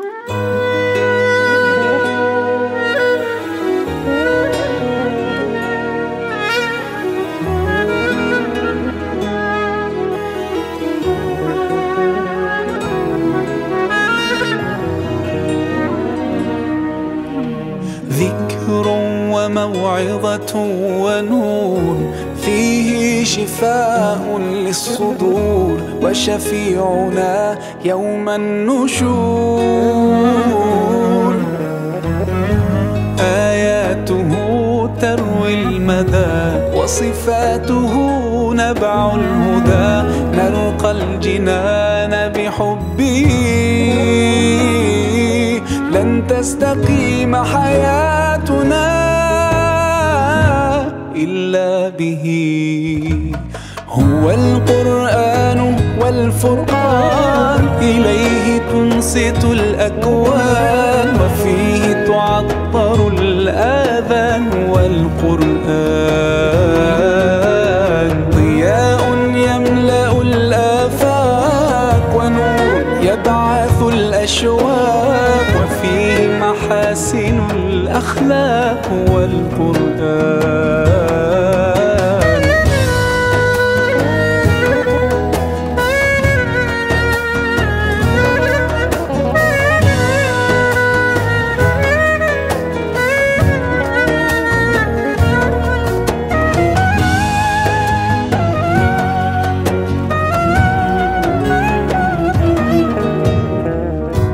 ذكر وموعظة ونور فيه شفاء للصدور وشفيعنا يوم النشور. وصفاته نبع الهدى نرقى الجنان بحبه. لن تستقيم حياتنا إلا به. هو القرآن والفرقان إليه تنصت الأكوان وفيه تعطر الآذان والقرآن. يبعث الأشواق وفيه محاسن الأخلاق والقرآن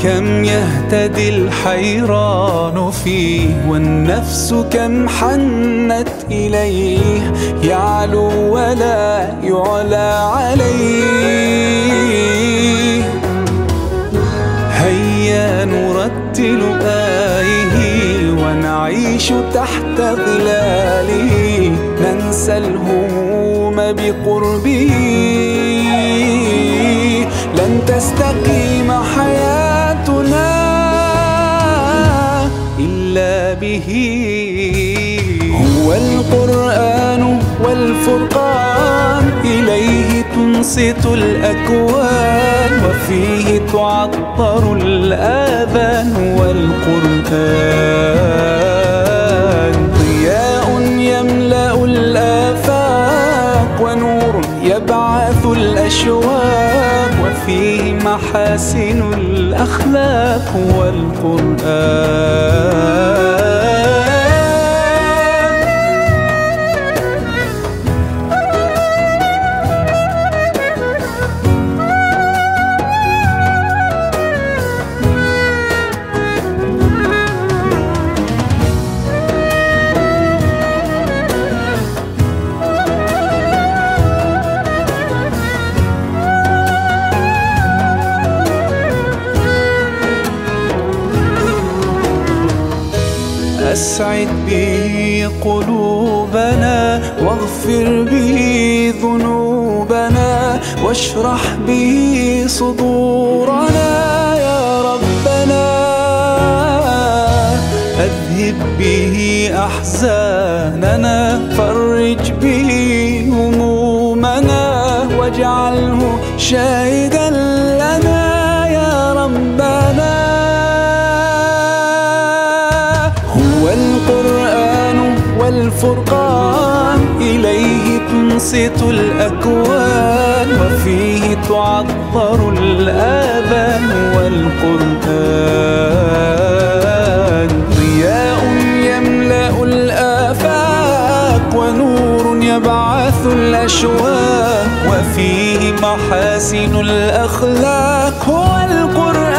كم يهتدي الحيران فيه والنفس كم حنت إليه يعلو ولا يعلى عليه. هيا نرتل آيه ونعيش تحت ظلاله ننسى الهموم بقربه. لن تستقيم به هو القرآن والفرقان إليه تنصت الأكوان وفيه تعطر الآذان والقرآن. ضياء يملأ الآفاق ونور يبعث الأشواق وفيه محاسن الأخلاق والقرآن. أسعد به قلوبنا واغفر به ذنوبنا واشرح به صدورنا يا ربنا. أذهب به أحزاننا فرج به همومنا واجعله شاهدا والفرقان إليه تنصت الأكوان وفيه تعطر الآذان والقرآن. ضياء يملأ الآفاق ونور يبعث الأشواق وفيه محاسن الأخلاق هو القرآن